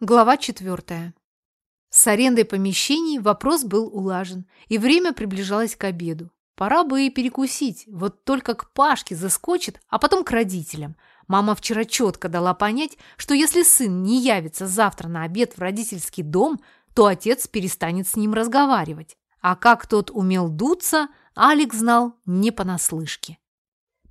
Глава четвертая. С арендой помещений вопрос был улажен, и время приближалось к обеду. Пора бы и перекусить, вот только к Пашке заскочит, а потом к родителям. Мама вчера четко дала понять, что если сын не явится завтра на обед в родительский дом, то отец перестанет с ним разговаривать. А как тот умел дуться, Алекс знал не понаслышке.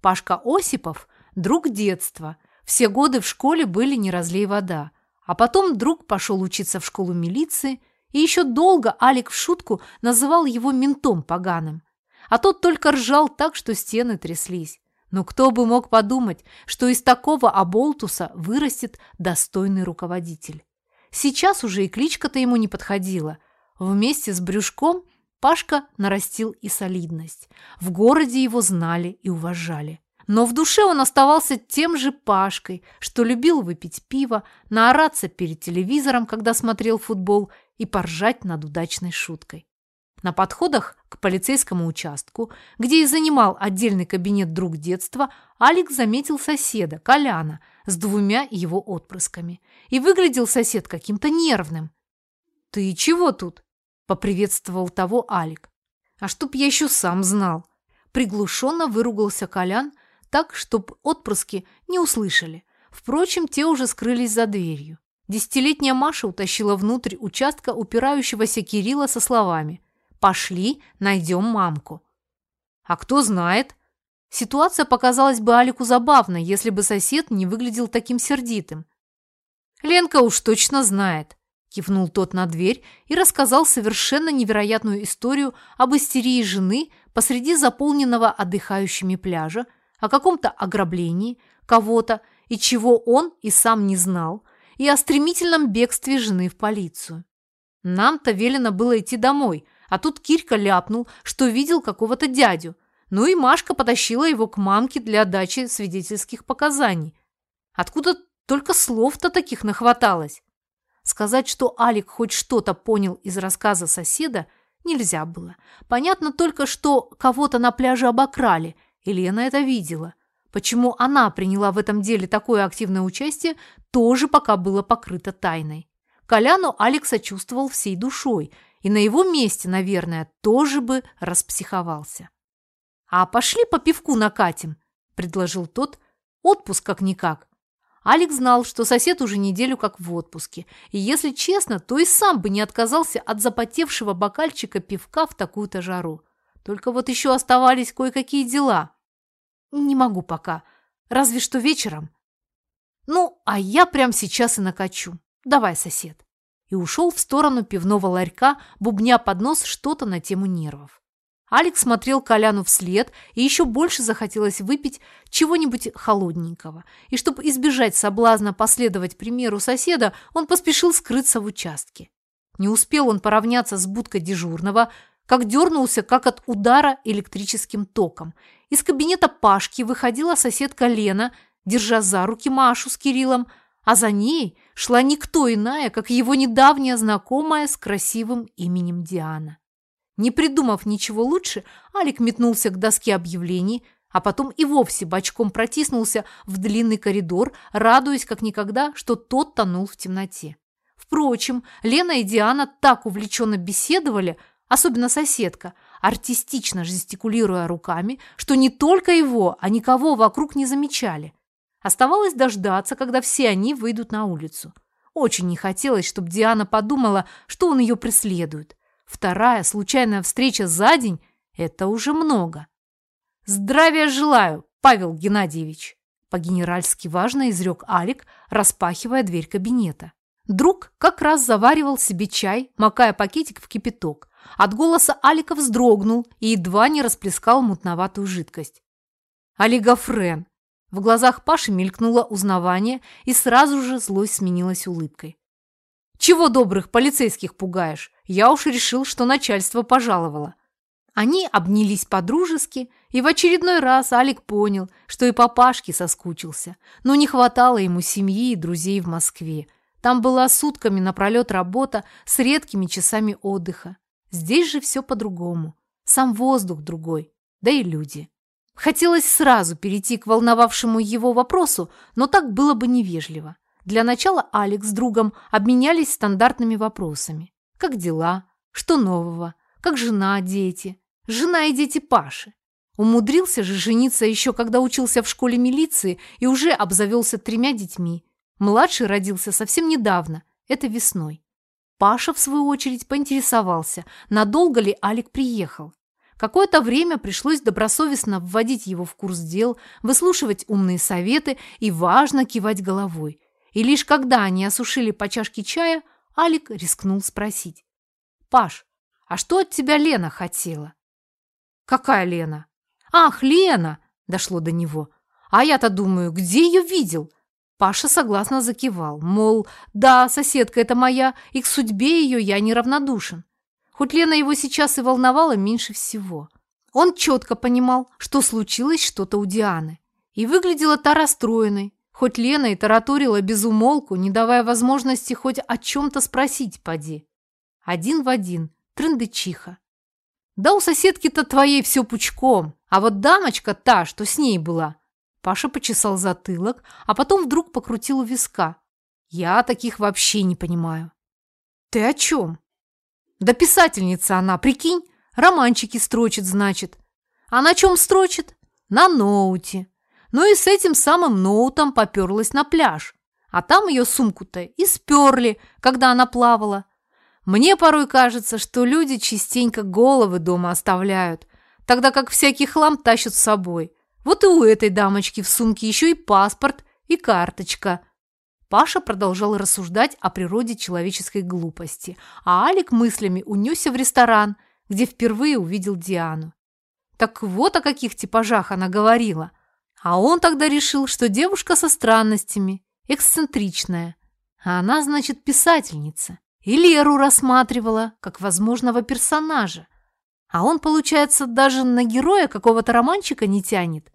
Пашка Осипов – друг детства. Все годы в школе были не разлей вода – а потом друг пошел учиться в школу милиции, и еще долго Алик в шутку называл его ментом поганым. А тот только ржал так, что стены тряслись. Но кто бы мог подумать, что из такого оболтуса вырастет достойный руководитель. Сейчас уже и кличка-то ему не подходила. Вместе с брюшком Пашка нарастил и солидность. В городе его знали и уважали. Но в душе он оставался тем же Пашкой, что любил выпить пиво, наораться перед телевизором, когда смотрел футбол, и поржать над удачной шуткой. На подходах к полицейскому участку, где и занимал отдельный кабинет друг детства, Алекс заметил соседа, Коляна, с двумя его отпрысками. И выглядел сосед каким-то нервным. «Ты чего тут?» – поприветствовал того Алик. «А чтоб я еще сам знал!» Приглушенно выругался Колян, так, чтобы отпрыски не услышали. Впрочем, те уже скрылись за дверью. Десятилетняя Маша утащила внутрь участка упирающегося Кирилла со словами «Пошли, найдем мамку». А кто знает? Ситуация показалась бы Алику забавной, если бы сосед не выглядел таким сердитым. «Ленка уж точно знает», – кивнул тот на дверь и рассказал совершенно невероятную историю об истерии жены посреди заполненного отдыхающими пляжа, о каком-то ограблении кого-то и чего он и сам не знал, и о стремительном бегстве жены в полицию. Нам-то велено было идти домой, а тут Кирька ляпнул, что видел какого-то дядю. Ну и Машка потащила его к мамке для дачи свидетельских показаний. Откуда только слов-то таких нахваталось? Сказать, что Алик хоть что-то понял из рассказа соседа, нельзя было. Понятно только, что кого-то на пляже обокрали – Елена это видела. Почему она приняла в этом деле такое активное участие, тоже пока было покрыто тайной. Коляну Алекс чувствовал всей душой, и на его месте, наверное, тоже бы распсиховался. «А пошли по пивку накатим», – предложил тот. «Отпуск как-никак». Алекс знал, что сосед уже неделю как в отпуске, и, если честно, то и сам бы не отказался от запотевшего бокальчика пивка в такую-то жару. Только вот еще оставались кое-какие дела – не могу пока. Разве что вечером. Ну, а я прямо сейчас и накачу. Давай, сосед. И ушел в сторону пивного ларька, бубня под нос что-то на тему нервов. Алекс смотрел Коляну вслед, и еще больше захотелось выпить чего-нибудь холодненького. И чтобы избежать соблазна последовать примеру соседа, он поспешил скрыться в участке. Не успел он поравняться с будкой дежурного, как дернулся, как от удара электрическим током. Из кабинета Пашки выходила соседка Лена, держа за руки Машу с Кириллом, а за ней шла никто иная, как его недавняя знакомая с красивым именем Диана. Не придумав ничего лучше, Алик метнулся к доске объявлений, а потом и вовсе бочком протиснулся в длинный коридор, радуясь как никогда, что тот тонул в темноте. Впрочем, Лена и Диана так увлеченно беседовали, особенно соседка, артистично жестикулируя руками, что не только его, а никого вокруг не замечали. Оставалось дождаться, когда все они выйдут на улицу. Очень не хотелось, чтобы Диана подумала, что он ее преследует. Вторая случайная встреча за день – это уже много. «Здравия желаю, Павел Геннадьевич!» По-генеральски важно изрек Алик, распахивая дверь кабинета. Друг как раз заваривал себе чай, макая пакетик в кипяток. От голоса Алика вздрогнул и едва не расплескал мутноватую жидкость. «Олигофрен!» В глазах Паши мелькнуло узнавание, и сразу же злость сменилась улыбкой. «Чего добрых полицейских пугаешь? Я уж решил, что начальство пожаловало». Они обнялись по-дружески, и в очередной раз Алик понял, что и папашке соскучился, но не хватало ему семьи и друзей в Москве. Там была сутками напролет работа с редкими часами отдыха. Здесь же все по-другому. Сам воздух другой, да и люди. Хотелось сразу перейти к волновавшему его вопросу, но так было бы невежливо. Для начала Алекс с другом обменялись стандартными вопросами. Как дела? Что нового? Как жена, дети? Жена и дети Паши. Умудрился же жениться еще когда учился в школе милиции и уже обзавелся тремя детьми. Младший родился совсем недавно, это весной. Паша, в свою очередь, поинтересовался, надолго ли Алик приехал. Какое-то время пришлось добросовестно вводить его в курс дел, выслушивать умные советы и, важно, кивать головой. И лишь когда они осушили по чашке чая, Алик рискнул спросить. «Паш, а что от тебя Лена хотела?» «Какая Лена?» «Ах, Лена!» – дошло до него. «А я-то думаю, где ее видел?» Паша согласно закивал, мол, да, соседка это моя, и к судьбе ее я неравнодушен. Хоть Лена его сейчас и волновала меньше всего. Он четко понимал, что случилось что-то у Дианы. И выглядела та расстроенной, хоть Лена и тараторила без умолку, не давая возможности хоть о чем-то спросить поди. Один в один, трындычиха. Да у соседки-то твоей все пучком, а вот дамочка та, что с ней была. Паша почесал затылок, а потом вдруг покрутил у виска. Я таких вообще не понимаю. Ты о чем? Да писательница она, прикинь, романчики строчит, значит. А на чем строчит? На ноуте. Ну и с этим самым ноутом поперлась на пляж. А там ее сумку-то и сперли, когда она плавала. Мне порой кажется, что люди частенько головы дома оставляют, тогда как всякий хлам тащат с собой. Вот и у этой дамочки в сумке еще и паспорт, и карточка. Паша продолжал рассуждать о природе человеческой глупости, а Алик мыслями унесся в ресторан, где впервые увидел Диану. Так вот о каких типажах она говорила. А он тогда решил, что девушка со странностями, эксцентричная. А она, значит, писательница. И Леру рассматривала как возможного персонажа. А он, получается, даже на героя какого-то романчика не тянет.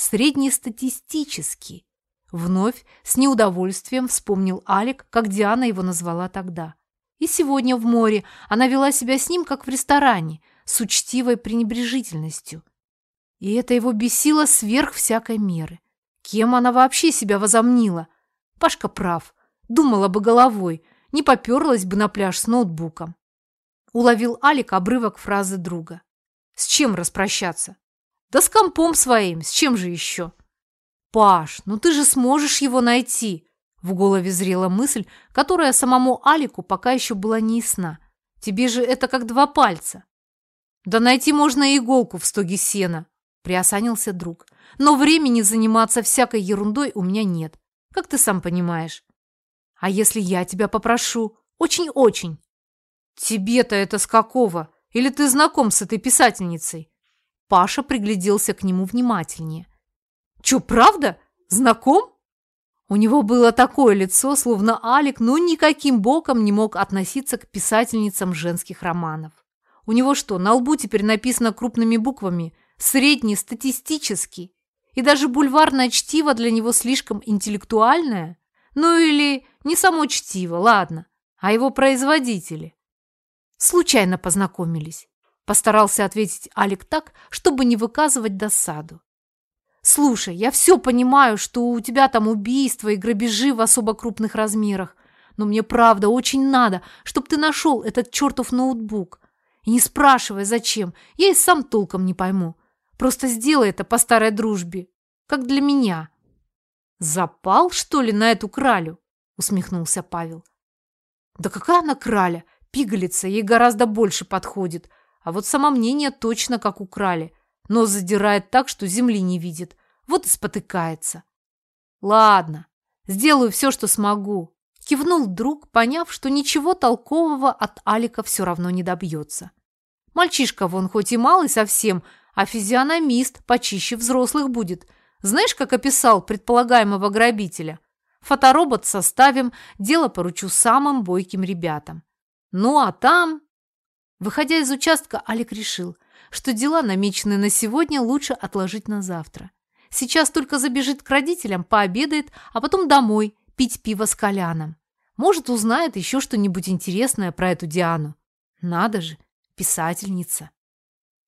Среднестатистический. Вновь с неудовольствием вспомнил Алик, как Диана его назвала тогда. И сегодня в море она вела себя с ним, как в ресторане, с учтивой пренебрежительностью. И это его бесило сверх всякой меры. Кем она вообще себя возомнила? Пашка прав. Думала бы головой – не поперлась бы на пляж с ноутбуком. Уловил Алик обрывок фразы друга. С чем распрощаться? Да с компом своим, с чем же еще? Паш, ну ты же сможешь его найти. В голове зрела мысль, которая самому Алику пока еще была не ясна. Тебе же это как два пальца. Да найти можно и иголку в стоге сена, приосанился друг. Но времени заниматься всякой ерундой у меня нет, как ты сам понимаешь. А если я тебя попрошу? Очень-очень. Тебе-то это с какого? Или ты знаком с этой писательницей? Паша пригляделся к нему внимательнее. Чё, правда? Знаком? У него было такое лицо, словно Алик ну никаким боком не мог относиться к писательницам женских романов. У него что, на лбу теперь написано крупными буквами «Средний статистический»? И даже бульварное чтиво для него слишком интеллектуальное? Ну или не само чтиво, ладно, а его производители. Случайно познакомились. Постарался ответить Алик так, чтобы не выказывать досаду. «Слушай, я все понимаю, что у тебя там убийства и грабежи в особо крупных размерах, но мне правда очень надо, чтобы ты нашел этот чертов ноутбук. И не спрашивай, зачем, я и сам толком не пойму. Просто сделай это по старой дружбе, как для меня». «Запал, что ли, на эту кралю?» – усмехнулся Павел. «Да какая она краля? Пигалица, ей гораздо больше подходит. А вот самомнение точно как у крали. Нос задирает так, что земли не видит. Вот и спотыкается». «Ладно, сделаю все, что смогу», – кивнул друг, поняв, что ничего толкового от Алика все равно не добьется. Мальчишка вон хоть и малый совсем, а физиономист почище взрослых будет – знаешь, как описал предполагаемого грабителя? Фоторобот составим, дело поручу самым бойким ребятам. Ну а там... Выходя из участка, Алик решил, что дела, намеченные на сегодня, лучше отложить на завтра. Сейчас только забежит к родителям, пообедает, а потом домой пить пиво с Коляном. Может, узнает еще что-нибудь интересное про эту Диану. Надо же, писательница.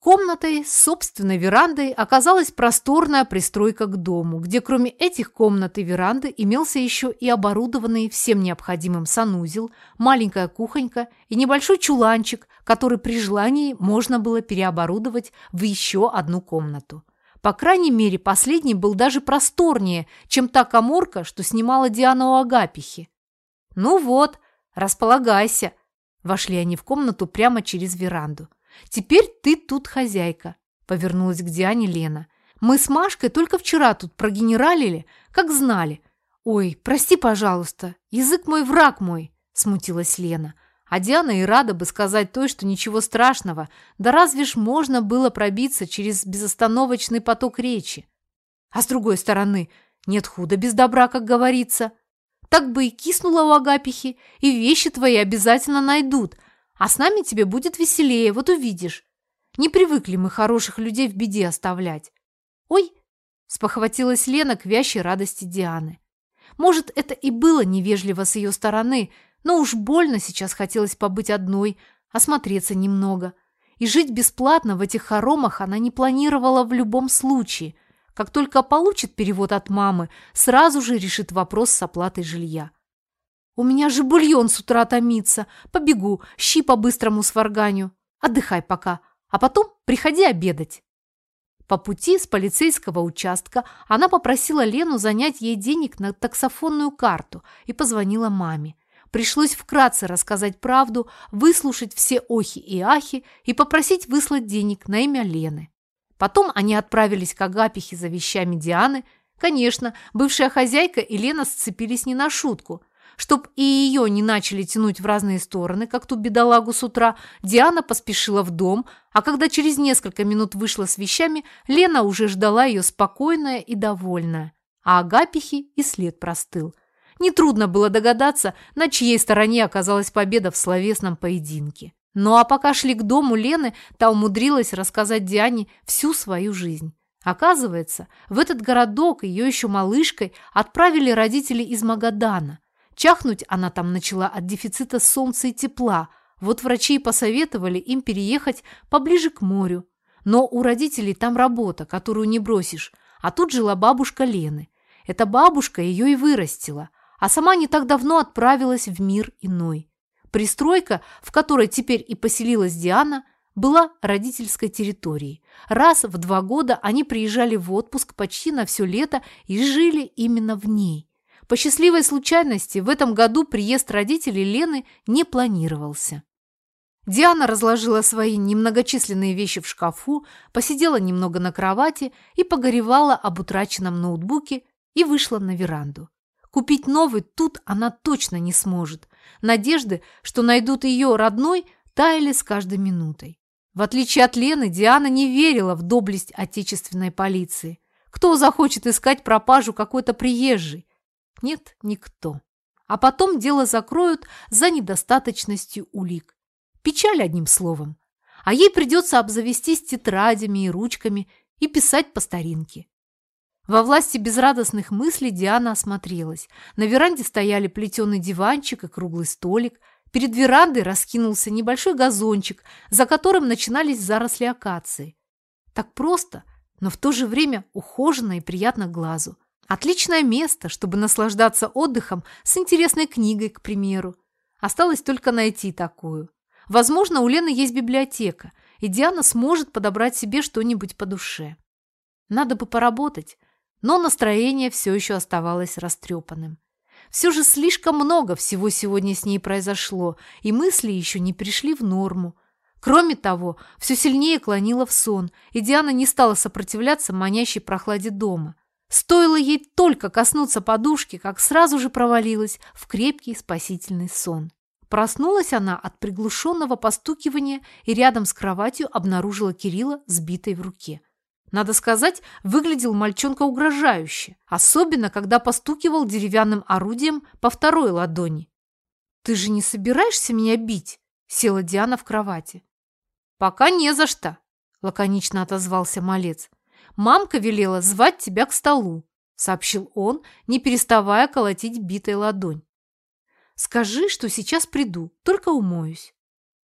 Комнатой с собственной верандой оказалась просторная пристройка к дому, где кроме этих комнат и веранды имелся еще и оборудованный всем необходимым санузел, маленькая кухонька и небольшой чуланчик, который при желании можно было переоборудовать в еще одну комнату. По крайней мере, последний был даже просторнее, чем та коморка, что снимала Диана у Агапихи. «Ну вот, располагайся!» Вошли они в комнату прямо через веранду. Теперь ты тут хозяйка», – повернулась к Диане Лена. «Мы с Машкой только вчера тут прогенералили, как знали. Ой, прости, пожалуйста, язык мой враг мой», – смутилась Лена. А Диана и рада бы сказать той, что ничего страшного, да разве ж можно было пробиться через безостановочный поток речи. А с другой стороны, нет худа без добра, как говорится. Так бы и киснула у Агапихи, и вещи твои обязательно найдут – а с нами тебе будет веселее, вот увидишь. Не привыкли мы хороших людей в беде оставлять. Ой, спохватилась Лена к вящей радости Дианы. Может, это и было невежливо с ее стороны, но уж больно сейчас хотелось побыть одной, осмотреться немного. И жить бесплатно в этих хоромах она не планировала в любом случае. Как только получит перевод от мамы, сразу же решит вопрос с оплатой жилья. У меня же бульон с утра томится. Побегу, щи по-быстрому сварганю. Отдыхай пока, а потом приходи обедать. По пути с полицейского участка она попросила Лену занять ей денег на таксофонную карту и позвонила маме. Пришлось вкратце рассказать правду, выслушать все охи и ахи и попросить выслать денег на имя Лены. Потом они отправились к Агапихе за вещами Дианы. Конечно, бывшая хозяйка и Лена сцепились не на шутку – Чтоб и ее не начали тянуть в разные стороны, как ту бедолагу с утра, Диана поспешила в дом, а когда через несколько минут вышла с вещами, Лена уже ждала ее спокойная и довольная. А Агапихи и след простыл. Нетрудно было догадаться, на чьей стороне оказалась победа в словесном поединке. Ну а пока шли к дому Лены, та умудрилась рассказать Диане всю свою жизнь. Оказывается, в этот городок ее еще малышкой отправили родители из Магадана – Чахнуть она там начала от дефицита солнца и тепла. Вот врачи и посоветовали им переехать поближе к морю. Но у родителей там работа, которую не бросишь. А тут жила бабушка Лены. Эта бабушка ее и вырастила, а сама не так давно отправилась в мир иной. Пристройка, в которой теперь и поселилась Диана, была родительской территорией. Раз в два года они приезжали в отпуск почти на все лето и жили именно в ней. По счастливой случайности в этом году приезд родителей Лены не планировался. Диана разложила свои немногочисленные вещи в шкафу, посидела немного на кровати и погоревала об утраченном ноутбуке и вышла на веранду. Купить новый тут она точно не сможет. Надежды, что найдут ее родной, таяли с каждой минутой. В отличие от Лены, Диана не верила в доблесть отечественной полиции. Кто захочет искать пропажу какой-то приезжей? Нет, никто. А потом дело закроют за недостаточностью улик. Печаль одним словом. А ей придется обзавестись тетрадями и ручками и писать по старинке. Во власти безрадостных мыслей Диана осмотрелась. На веранде стояли плетеный диванчик и круглый столик. Перед верандой раскинулся небольшой газончик, за которым начинались заросли акации. Так просто, но в то же время ухоженно и приятно глазу. Отличное место, чтобы наслаждаться отдыхом с интересной книгой, к примеру. Осталось только найти такую. Возможно, у Лены есть библиотека, и Диана сможет подобрать себе что-нибудь по душе. Надо бы поработать, но настроение все еще оставалось растрепанным. Все же слишком много всего сегодня с ней произошло, и мысли еще не пришли в норму. Кроме того, все сильнее клонило в сон, и Диана не стала сопротивляться манящей прохладе дома. Стоило ей только коснуться подушки, как сразу же провалилась в крепкий спасительный сон. Проснулась она от приглушенного постукивания и рядом с кроватью обнаружила Кирилла сбитой в руке. Надо сказать, выглядел мальчонка угрожающе, особенно когда постукивал деревянным орудием по второй ладони. «Ты же не собираешься меня бить?» – села Диана в кровати. «Пока не за что», – лаконично отозвался малец. Мамка велела звать тебя к столу», – сообщил он, не переставая колотить битой ладонь. «Скажи, что сейчас приду, только умоюсь».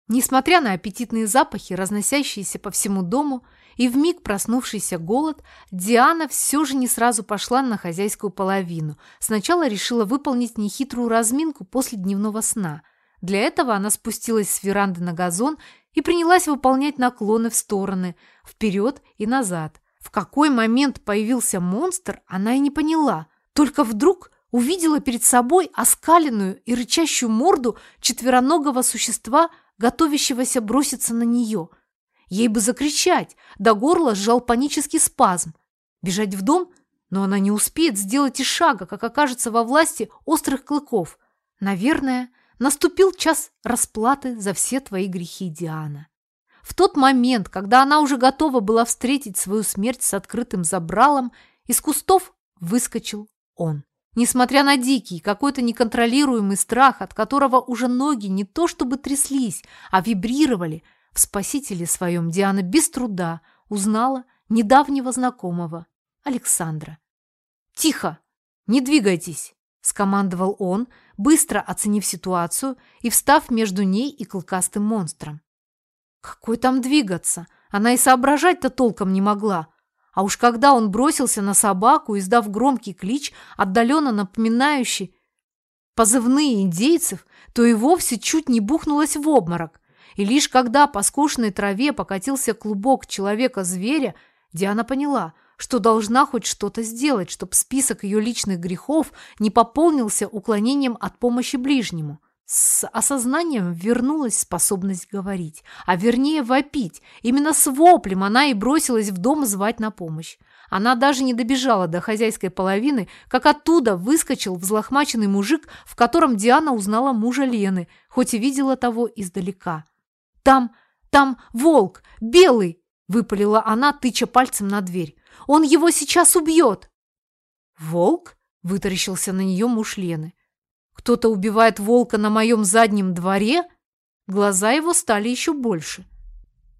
Несмотря на аппетитные запахи, разносящиеся по всему дому, и вмиг проснувшийся голод, Диана все же не сразу пошла на хозяйскую половину. Сначала решила выполнить нехитрую разминку после дневного сна. Для этого она спустилась с веранды на газон и принялась выполнять наклоны в стороны, вперед и назад. В какой момент появился монстр, она и не поняла. Только вдруг увидела перед собой оскаленную и рычащую морду четвероногого существа, готовящегося броситься на нее. Ей бы закричать, до горла сжал панический спазм. Бежать в дом? Но она не успеет сделать и шага, как окажется во власти острых клыков. Наверное, наступил час расплаты за все твои грехи, Диана. В тот момент, когда она уже готова была встретить свою смерть с открытым забралом, из кустов выскочил он. Несмотря на дикий, какой-то неконтролируемый страх, от которого уже ноги не то чтобы тряслись, а вибрировали, в спасителе своем Диана без труда узнала недавнего знакомого Александра. «Тихо! Не двигайтесь!» – скомандовал он, быстро оценив ситуацию и встав между ней и клыкастым монстром. Какой там двигаться? Она и соображать-то толком не могла. А уж когда он бросился на собаку, издав громкий клич, отдаленно напоминающий позывные индейцев, то и вовсе чуть не бухнулась в обморок. И лишь когда по скучной траве покатился клубок человека-зверя, Диана поняла, что должна хоть что-то сделать, чтобы список ее личных грехов не пополнился уклонением от помощи ближнему. С осознанием вернулась способность говорить, а вернее вопить. Именно с воплем она и бросилась в дом звать на помощь. Она даже не добежала до хозяйской половины, как оттуда выскочил взлохмаченный мужик, в котором Диана узнала мужа Лены, хоть и видела того издалека. «Там, там волк, белый!» – выпалила она, тыча пальцем на дверь. «Он его сейчас убьет!» «Волк?» – вытаращился на нее муж Лены. Кто-то убивает волка на моем заднем дворе? Глаза его стали еще больше.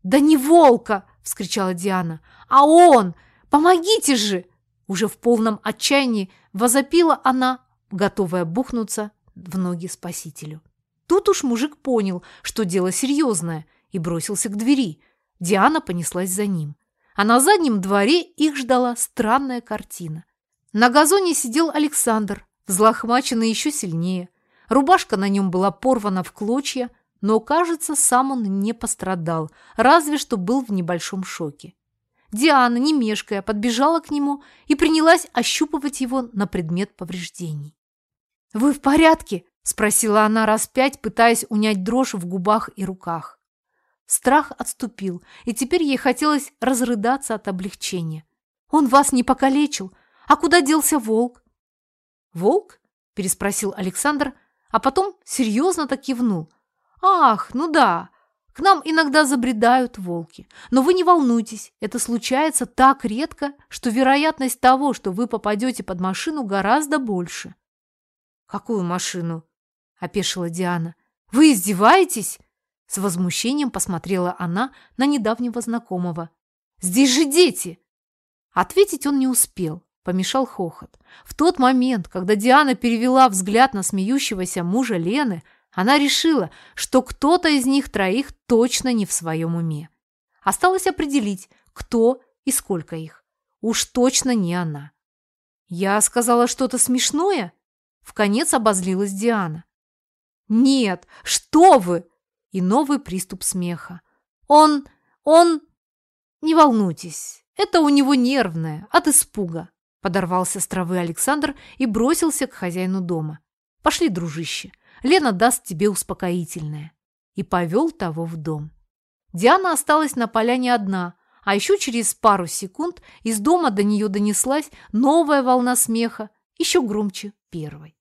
«Да не волка!» – вскричала Диана. «А он! Помогите же!» Уже в полном отчаянии возопила она, готовая бухнуться в ноги спасителю. Тут уж мужик понял, что дело серьезное, и бросился к двери. Диана понеслась за ним. А на заднем дворе их ждала странная картина. На газоне сидел Александр, взлохмаченный еще сильнее. Рубашка на нем была порвана в клочья, но, кажется, сам он не пострадал, разве что был в небольшом шоке. Диана, не мешкая, подбежала к нему и принялась ощупывать его на предмет повреждений. «Вы в порядке?» – спросила она раз пять, пытаясь унять дрожь в губах и руках. Страх отступил, и теперь ей хотелось разрыдаться от облегчения. «Он вас не покалечил? А куда делся волк? «Волк?» – переспросил Александр, а потом серьезно так кивнул. «Ах, ну да, к нам иногда забредают волки. Но вы не волнуйтесь, это случается так редко, что вероятность того, что вы попадете под машину, гораздо больше». «Какую машину?» – опешила Диана. «Вы издеваетесь?» С возмущением посмотрела она на недавнего знакомого. «Здесь же дети!» Ответить он не успел помешал хохот. В тот момент, когда Диана перевела взгляд на смеющегося мужа Лены, она решила, что кто-то из них троих точно не в своем уме. Осталось определить, кто и сколько их. Уж точно не она. «Я сказала что-то смешное?» В конец обозлилась Диана. «Нет, что вы!» И новый приступ смеха. «Он... он...» «Не волнуйтесь, это у него нервное, от испуга. Подорвался с травы Александр и бросился к хозяину дома. «Пошли, дружище, Лена даст тебе успокоительное». И повел того в дом. Диана осталась на поляне одна, а еще через пару секунд из дома до нее донеслась новая волна смеха, еще громче первой.